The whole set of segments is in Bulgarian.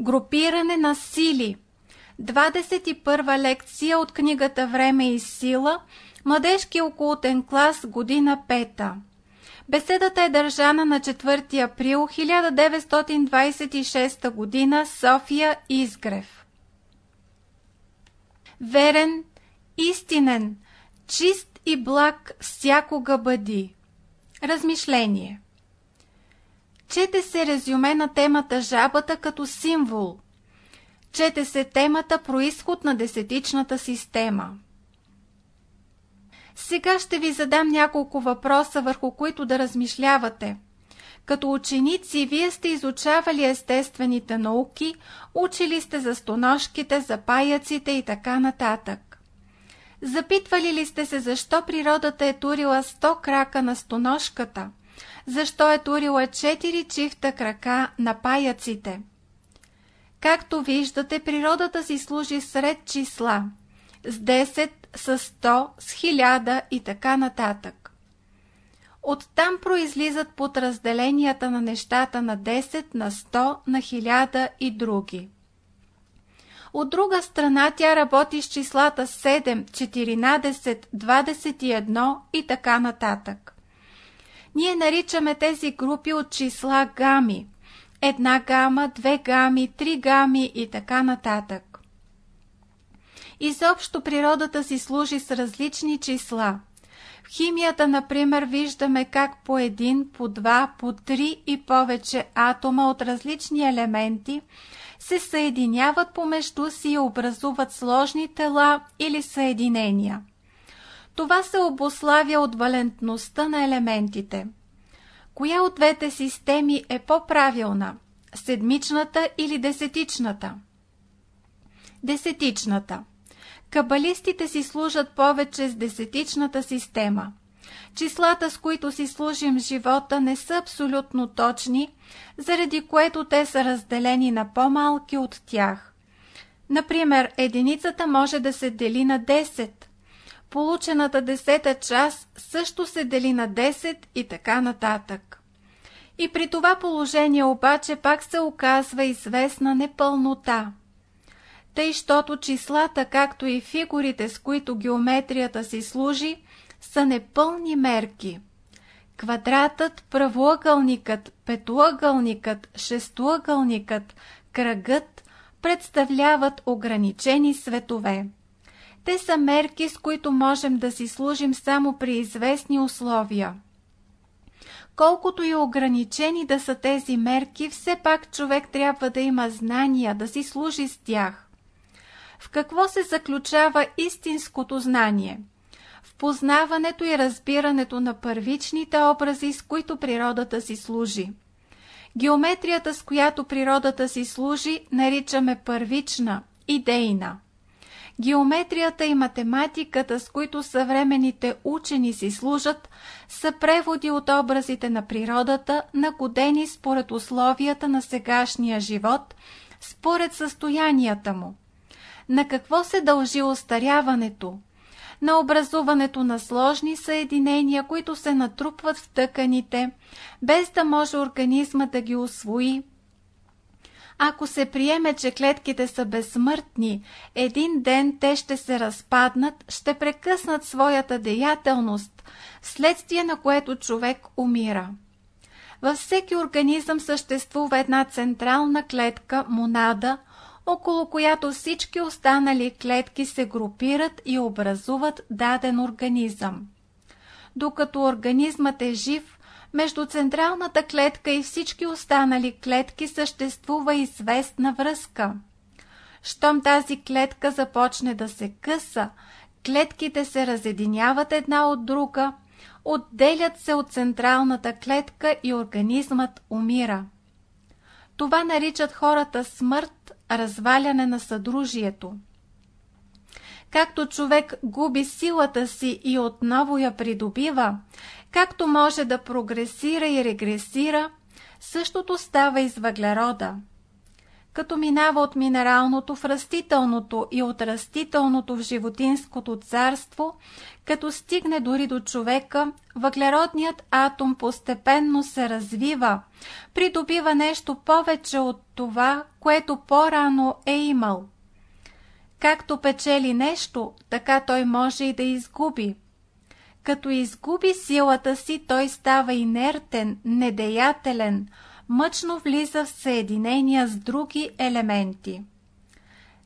Групиране на сили 21 лекция от книгата Време и сила Младежки окултен клас, година 5 Беседата е държана на 4 април 1926 година, София Изгрев. Верен, истинен, чист и благ всякога бъди. Размишление Чете се резюме на темата жабата като символ. Чете се темата происход на десетичната система. Сега ще ви задам няколко въпроса, върху които да размишлявате. Като ученици, вие сте изучавали естествените науки, учили сте за стоножките, за паяците и така нататък. Запитвали ли сте се защо природата е турила 100 крака на стоножката? Защо е турила 4 чифта крака на паяците? Както виждате, природата си служи сред числа. С 10, с 100, с 1000 и така нататък. Оттам произлизат подразделенията на нещата на 10, на 100, на 1000 и други. От друга страна тя работи с числата 7, 14, 21 и така нататък. Ние наричаме тези групи от числа гами. Една гама, две гами, три гами и така нататък. Изобщо природата си служи с различни числа. В химията, например, виждаме как по един, по два, по три и повече атома от различни елементи се съединяват помежду си и образуват сложни тела или съединения. Това се обославя от валентността на елементите. Коя от двете системи е по-правилна? Седмичната или десетичната? Десетичната. Кабалистите си служат повече с десетичната система. Числата, с които си служим в живота, не са абсолютно точни, заради което те са разделени на по-малки от тях. Например, единицата може да се дели на 10. Получената десета част също се дели на 10 и така нататък. И при това положение обаче пак се оказва известна непълнота тъй, щото числата, както и фигурите, с които геометрията си служи, са непълни мерки. Квадратът, правоъгълникът, петоъгълникът, шестоъгълникът, кръгът представляват ограничени светове. Те са мерки, с които можем да си служим само при известни условия. Колкото и ограничени да са тези мерки, все пак човек трябва да има знания, да си служи с тях. В какво се заключава истинското знание? В познаването и разбирането на първичните образи, с които природата си служи. Геометрията, с която природата си служи, наричаме първична, идейна. Геометрията и математиката, с които съвременните учени си служат, са преводи от образите на природата, нагодени според условията на сегашния живот, според състоянията му. На какво се дължи остаряването? На образуването на сложни съединения, които се натрупват в тъканите, без да може организма да ги освои. Ако се приеме, че клетките са безсмъртни, един ден те ще се разпаднат, ще прекъснат своята деятелност, вследствие на което човек умира. Във всеки организъм съществува една централна клетка, монада, около която всички останали клетки се групират и образуват даден организъм. Докато организмът е жив, между централната клетка и всички останали клетки съществува известна връзка. Щом тази клетка започне да се къса, клетките се разединяват една от друга, отделят се от централната клетка и организмът умира. Това наричат хората смърт, разваляне на съдружието. Както човек губи силата си и отново я придобива, както може да прогресира и регресира, същото става и с въглерода. като минава от минералното в растителното и от растителното в животинското царство, като стигне дори до човека, въглеродният атом постепенно се развива, придобива нещо повече от това, което по-рано е имал. Както печели нещо, така той може и да изгуби. Като изгуби силата си, той става инертен, недеятелен, мъчно влиза в съединения с други елементи.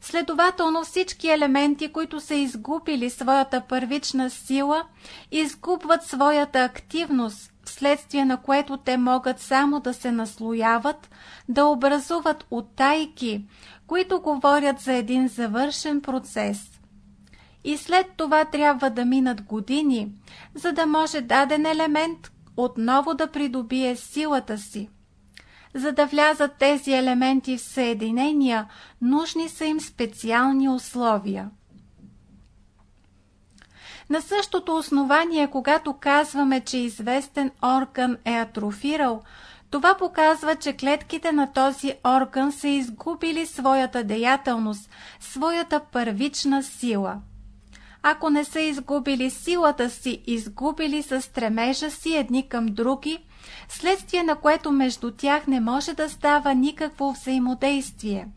Следователно всички елементи, които са изгубили своята първична сила, изгубват своята активност, вследствие на което те могат само да се наслояват, да образуват оттайки, които говорят за един завършен процес. И след това трябва да минат години, за да може даден елемент отново да придобие силата си. За да влязат тези елементи в съединения, нужни са им специални условия. На същото основание, когато казваме, че известен орган е атрофирал, това показва, че клетките на този орган са изгубили своята деятелност, своята първична сила. Ако не са изгубили силата си, изгубили са стремежа си едни към други, следствие на което между тях не може да става никакво взаимодействие.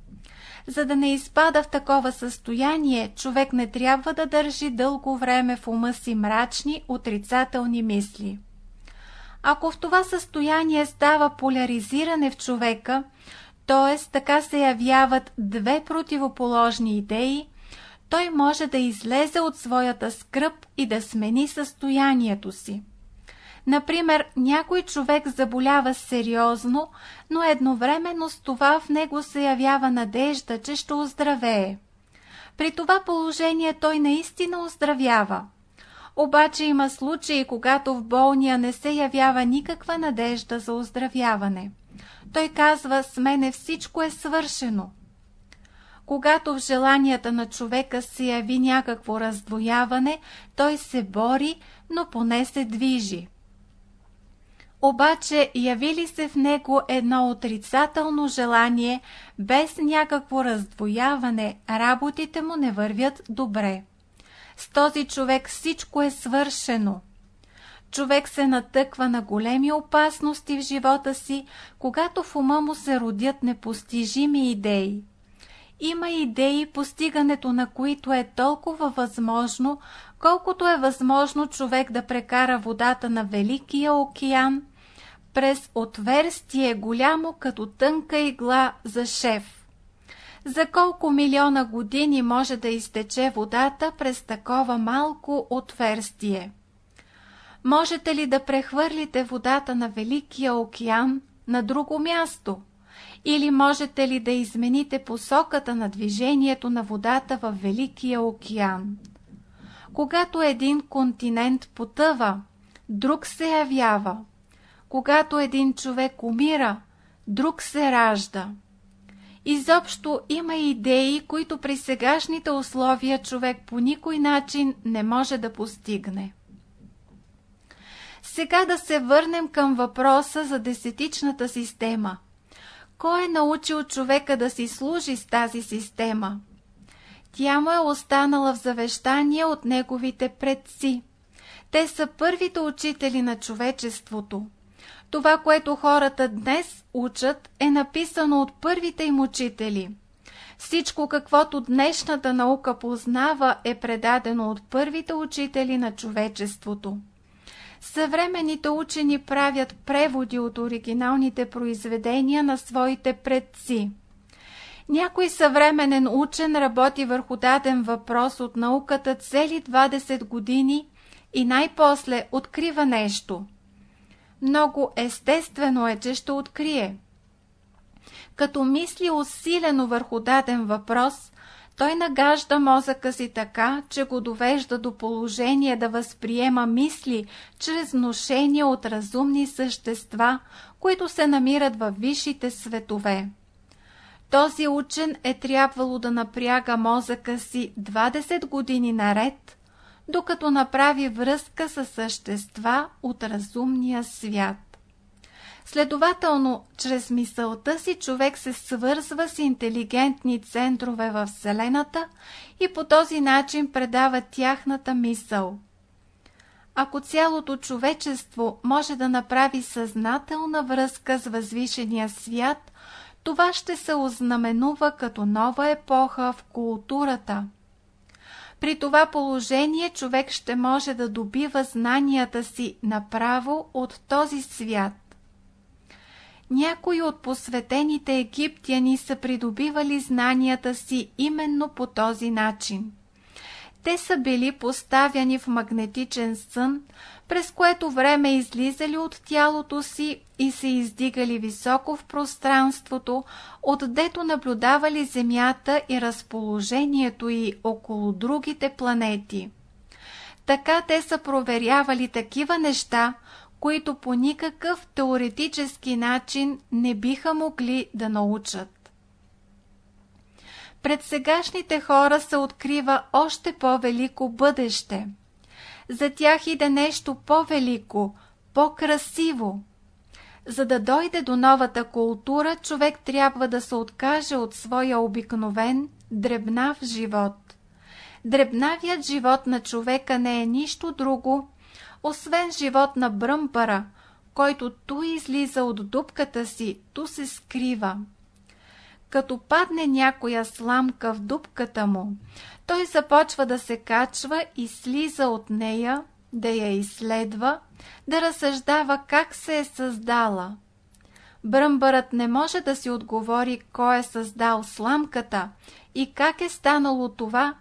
За да не изпада в такова състояние, човек не трябва да държи дълго време в ума си мрачни, отрицателни мисли. Ако в това състояние става поляризиране в човека, т.е. така се явяват две противоположни идеи, той може да излезе от своята скръп и да смени състоянието си. Например, някой човек заболява сериозно, но едновременно с това в него се явява надежда, че ще оздравее. При това положение той наистина оздравява. Обаче има случаи, когато в болния не се явява никаква надежда за оздравяване. Той казва, с мене всичко е свършено. Когато в желанията на човека се яви някакво раздвояване, той се бори, но поне се движи. Обаче яви ли се в него едно отрицателно желание, без някакво раздвояване, работите му не вървят добре. С този човек всичко е свършено. Човек се натъква на големи опасности в живота си, когато в ума му се родят непостижими идеи. Има идеи, постигането на които е толкова възможно, колкото е възможно човек да прекара водата на Великия океан през отверстие голямо като тънка игла за шеф. За колко милиона години може да изтече водата през такова малко отверстие? Можете ли да прехвърлите водата на Великия океан на друго място? Или можете ли да измените посоката на движението на водата в Великия океан? Когато един континент потъва, друг се явява. Когато един човек умира, друг се ражда. Изобщо има идеи, които при сегашните условия човек по никой начин не може да постигне. Сега да се върнем към въпроса за десетичната система – кой е научил човека да си служи с тази система? Тя му е останала в завещание от неговите предци. Те са първите учители на човечеството. Това, което хората днес учат, е написано от първите им учители. Всичко, каквото днешната наука познава, е предадено от първите учители на човечеството. Съвременните учени правят преводи от оригиналните произведения на своите предци. Някой съвременен учен работи върху даден въпрос от науката цели 20 години и най-после открива нещо. Много естествено е, че ще открие. Като мисли усилено върху даден въпрос, той нагажда мозъка си така, че го довежда до положение да възприема мисли чрез вношения от разумни същества, които се намират във висшите светове. Този учен е трябвало да напряга мозъка си 20 години наред, докато направи връзка с същества от разумния свят. Следователно, чрез мисълта си човек се свързва с интелигентни центрове в Вселената и по този начин предава тяхната мисъл. Ако цялото човечество може да направи съзнателна връзка с възвишения свят, това ще се ознаменува като нова епоха в културата. При това положение човек ще може да добива знанията си направо от този свят. Някои от посветените египтяни са придобивали знанията си именно по този начин. Те са били поставяни в магнетичен сън, през което време излизали от тялото си и се издигали високо в пространството, отдето наблюдавали Земята и разположението й около другите планети. Така те са проверявали такива неща, които по никакъв теоретически начин не биха могли да научат. Пред сегашните хора се открива още по-велико бъдеще. За тях иде нещо по-велико, по-красиво. За да дойде до новата култура, човек трябва да се откаже от своя обикновен, дребнав живот. Дребнавият живот на човека не е нищо друго, освен живот на бръмпара, който ту излиза от дупката си, ту се скрива. Като падне някоя сламка в дупката му, той започва да се качва и слиза от нея, да я изследва, да разсъждава как се е създала. Бръмбърът не може да си отговори кой е създал сламката и как е станало това,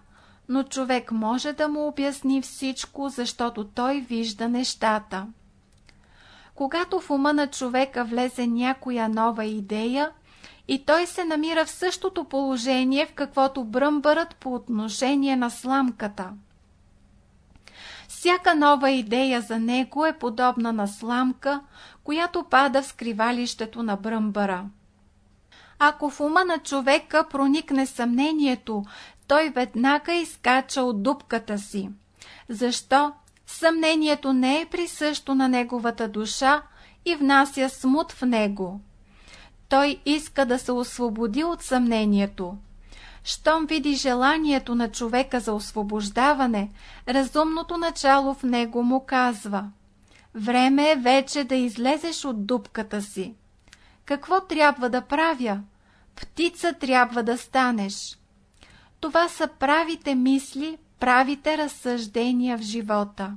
но човек може да му обясни всичко, защото той вижда нещата. Когато в ума на човека влезе някоя нова идея, и той се намира в същото положение, в каквото бръмбърът по отношение на сламката. Всяка нова идея за него е подобна на сламка, която пада в скривалището на бръмбъра. Ако в ума на човека проникне съмнението, той веднага изкача от дупката си. Защо? Съмнението не е присъщо на неговата душа и внася смут в него. Той иска да се освободи от съмнението. Щом види желанието на човека за освобождаване, разумното начало в него му казва Време е вече да излезеш от дупката си. Какво трябва да правя? Птица трябва да станеш. Това са правите мисли, правите разсъждения в живота.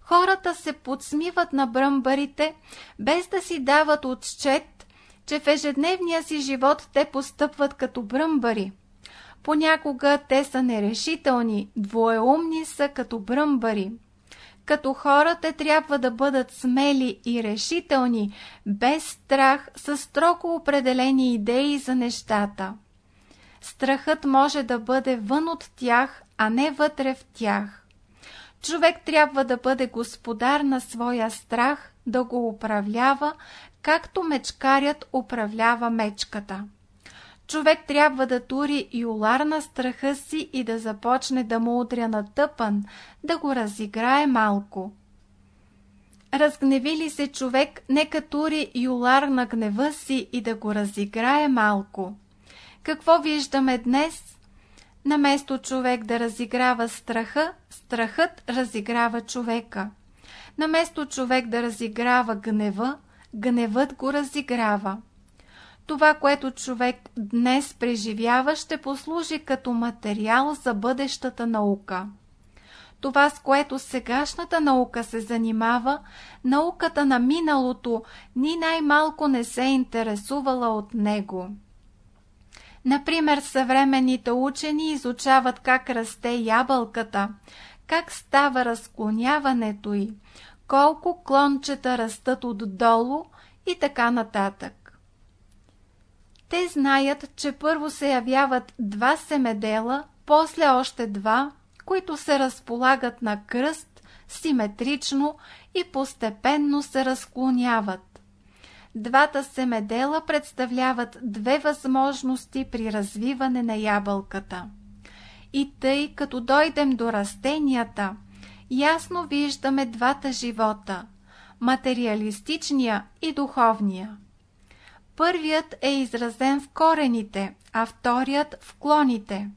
Хората се подсмиват на бръмбарите, без да си дават отчет, че в ежедневния си живот те постъпват като бръмбари. Понякога те са нерешителни, двоеумни са като бръмбари. Като хора те трябва да бъдат смели и решителни, без страх, с строго определени идеи за нещата. Страхът може да бъде вън от тях, а не вътре в тях. Човек трябва да бъде господар на своя страх, да го управлява, както мечкарят управлява мечката. Човек трябва да тури юлар на страха си и да започне да му удря на тъпан, да го разиграе малко. Разгневи ли се човек, нека тури юлар на гнева си и да го разиграе малко. Какво виждаме днес? Наместо човек да разиграва страха, страхът разиграва човека. Наместо човек да разиграва гнева, гневът го разиграва. Това, което човек днес преживява, ще послужи като материал за бъдещата наука. Това, с което сегашната наука се занимава, науката на миналото ни най-малко не се интересувала от него. Например, съвременните учени изучават как расте ябълката, как става разклоняването й, колко клончета растат отдолу и така нататък. Те знаят, че първо се явяват два семедела, после още два, които се разполагат на кръст, симетрично и постепенно се разклоняват. Двата семедела представляват две възможности при развиване на ябълката. И тъй, като дойдем до растенията, ясно виждаме двата живота материалистичния и духовния. Първият е изразен в корените, а вторият в клоните.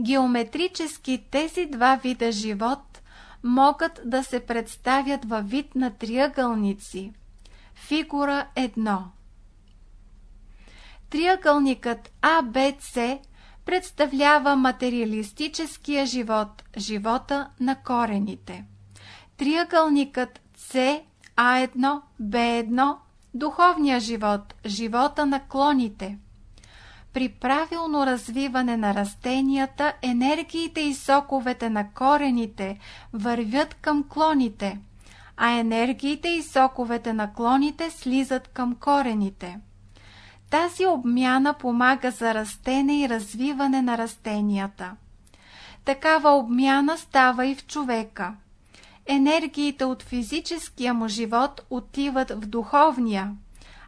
Геометрически тези два вида живот могат да се представят във вид на триъгълници. Фигура 1 Триъгълникът ABC представлява материалистическия живот, живота на корените. Триъгълникът CA1, B1 духовния живот, живота на клоните. При правилно развиване на растенията, енергиите и соковете на корените вървят към клоните, а енергиите и соковете на клоните слизат към корените. Тази обмяна помага за растене и развиване на растенията. Такава обмяна става и в човека. Енергиите от физическия му живот отиват в духовния,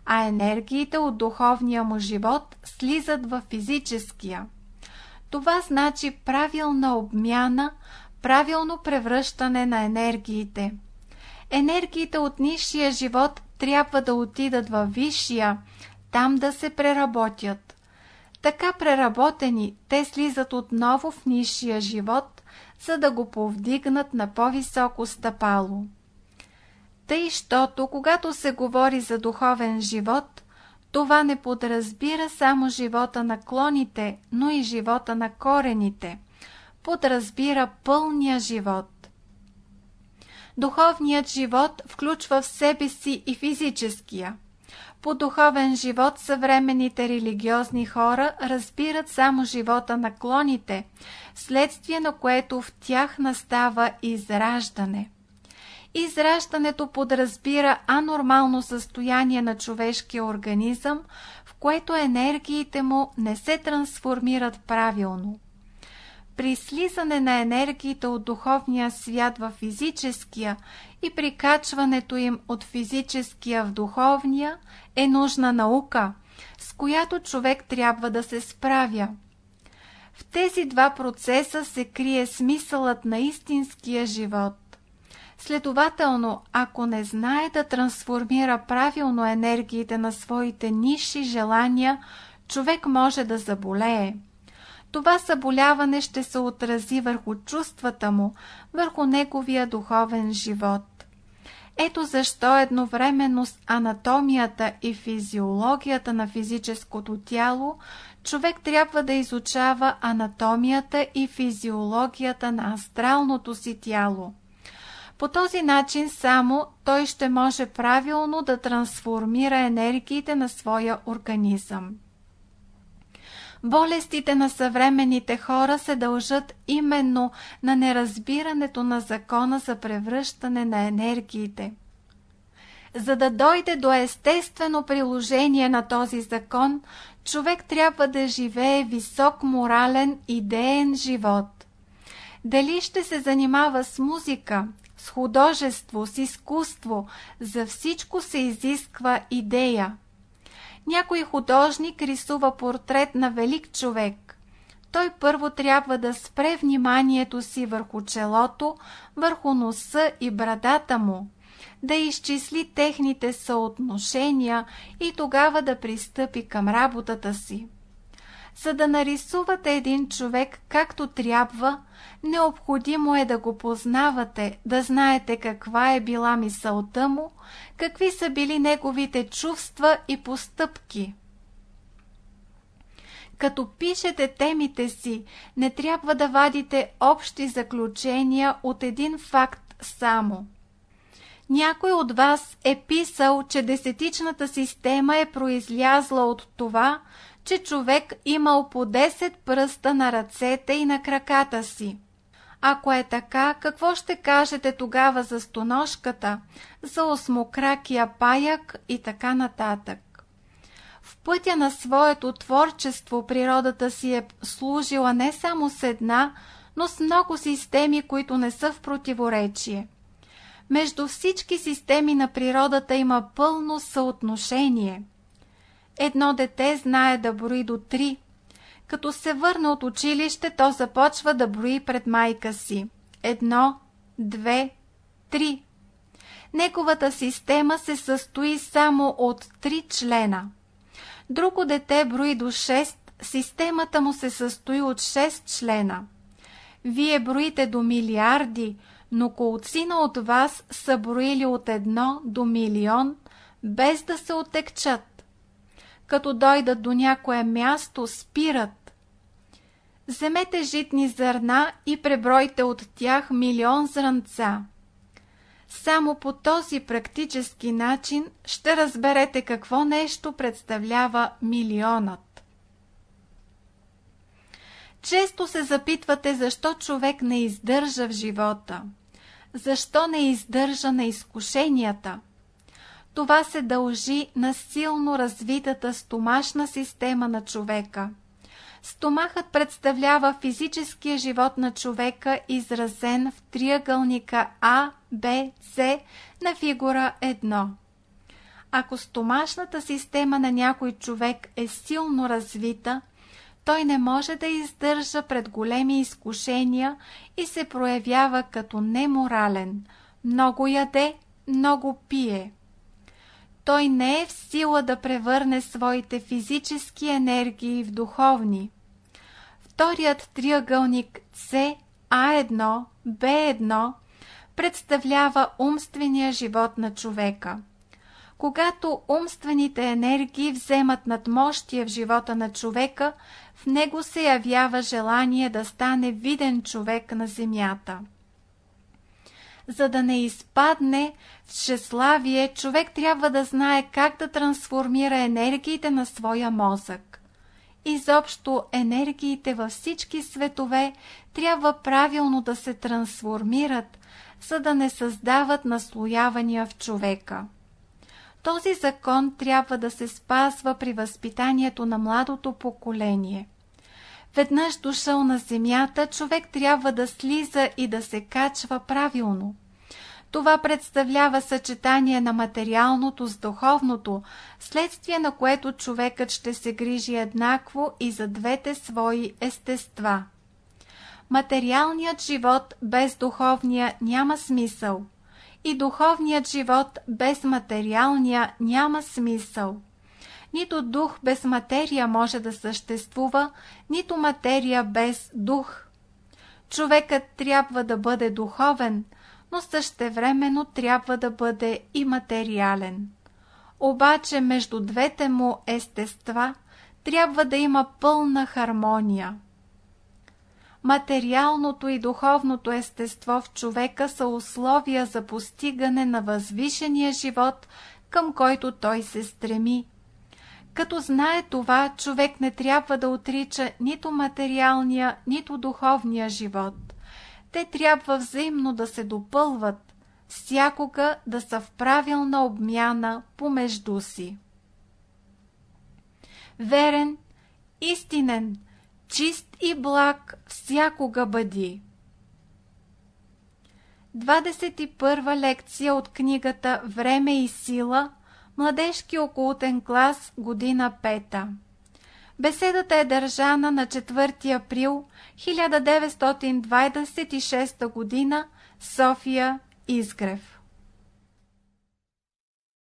а енергиите от духовния му живот слизат в физическия. Това значи правилна обмяна, правилно превръщане на енергиите. Енергиите от нисшия живот трябва да отидат във висшия, там да се преработят. Така преработени, те слизат отново в нисшия живот, за да го повдигнат на по-високо стъпало. Тъй, щото, когато се говори за духовен живот, това не подразбира само живота на клоните, но и живота на корените. Подразбира пълния живот. Духовният живот включва в себе си и физическия. По духовен живот съвременните религиозни хора разбират само живота на клоните, следствие на което в тях настава израждане. Израждането подразбира анормално състояние на човешкия организъм, в което енергиите му не се трансформират правилно. При слизане на енергиите от духовния свят в физическия и прикачването им от физическия в духовния е нужна наука, с която човек трябва да се справя. В тези два процеса се крие смисълът на истинския живот. Следователно, ако не знае да трансформира правилно енергиите на своите ниши желания, човек може да заболее. Това съболяване ще се отрази върху чувствата му, върху неговия духовен живот. Ето защо едновременно с анатомията и физиологията на физическото тяло, човек трябва да изучава анатомията и физиологията на астралното си тяло. По този начин само той ще може правилно да трансформира енергиите на своя организъм. Болестите на съвременните хора се дължат именно на неразбирането на закона за превръщане на енергиите. За да дойде до естествено приложение на този закон, човек трябва да живее висок морален, идеен живот. Дали ще се занимава с музика, с художество, с изкуство, за всичко се изисква идея. Някой художник рисува портрет на велик човек. Той първо трябва да спре вниманието си върху челото, върху носа и брадата му, да изчисли техните съотношения и тогава да пристъпи към работата си. За да нарисувате един човек както трябва, необходимо е да го познавате, да знаете каква е била мисълта му, какви са били неговите чувства и постъпки. Като пишете темите си, не трябва да вадите общи заключения от един факт само. Някой от вас е писал, че десетичната система е произлязла от това, че човек имал по 10 пръста на ръцете и на краката си. Ако е така, какво ще кажете тогава за стоножката, за осмокракия паяк и така нататък? В пътя на своето творчество природата си е служила не само с една, но с много системи, които не са в противоречие. Между всички системи на природата има пълно съотношение – Едно дете знае да брои до три. Като се върне от училище, то започва да брои пред майка си. Едно, две, три. Неговата система се състои само от три члена. Друго дете брои до 6, системата му се състои от 6 члена. Вие броите до милиарди, но колцина от вас са броили от едно до милион, без да се отекчат. Като дойдат до някое място, спират. Вземете житни зърна и пребройте от тях милион зранца. Само по този практически начин ще разберете какво нещо представлява милионът. Често се запитвате защо човек не издържа в живота. Защо не издържа на изкушенията? Това се дължи на силно развитата стомашна система на човека. Стомахът представлява физическия живот на човека, изразен в триъгълника А, Б, С на фигура 1. Ако стомашната система на някой човек е силно развита, той не може да издържа пред големи изкушения и се проявява като неморален. Много яде, много пие. Той не е в сила да превърне своите физически енергии в духовни. Вторият триъгълник С, А1, Б1 представлява умствения живот на човека. Когато умствените енергии вземат надмощие в живота на човека, в него се явява желание да стане виден човек на земята. За да не изпадне в тщеславие, човек трябва да знае как да трансформира енергиите на своя мозък. Изобщо енергиите във всички светове трябва правилно да се трансформират, за да не създават наслоявания в човека. Този закон трябва да се спазва при възпитанието на младото поколение. Веднъж дошъл на земята, човек трябва да слиза и да се качва правилно. Това представлява съчетание на материалното с духовното, следствие на което човекът ще се грижи еднакво и за двете свои естества. Материалният живот без духовния няма смисъл и духовният живот без материалния няма смисъл. Нито дух без материя може да съществува, нито материя без дух. Човекът трябва да бъде духовен, но същевременно трябва да бъде и материален. Обаче между двете му естества трябва да има пълна хармония. Материалното и духовното естество в човека са условия за постигане на възвишения живот, към който той се стреми. Като знае това, човек не трябва да отрича нито материалния, нито духовния живот. Те трябва взаимно да се допълват, всякога да са в правилна обмяна помежду си. Верен, истинен, чист и благ всякога бъди. 21 лекция от книгата Време и сила, младежки окултен клас, година пета. Беседата е държана на 4 април 1926 г. София Изгрев.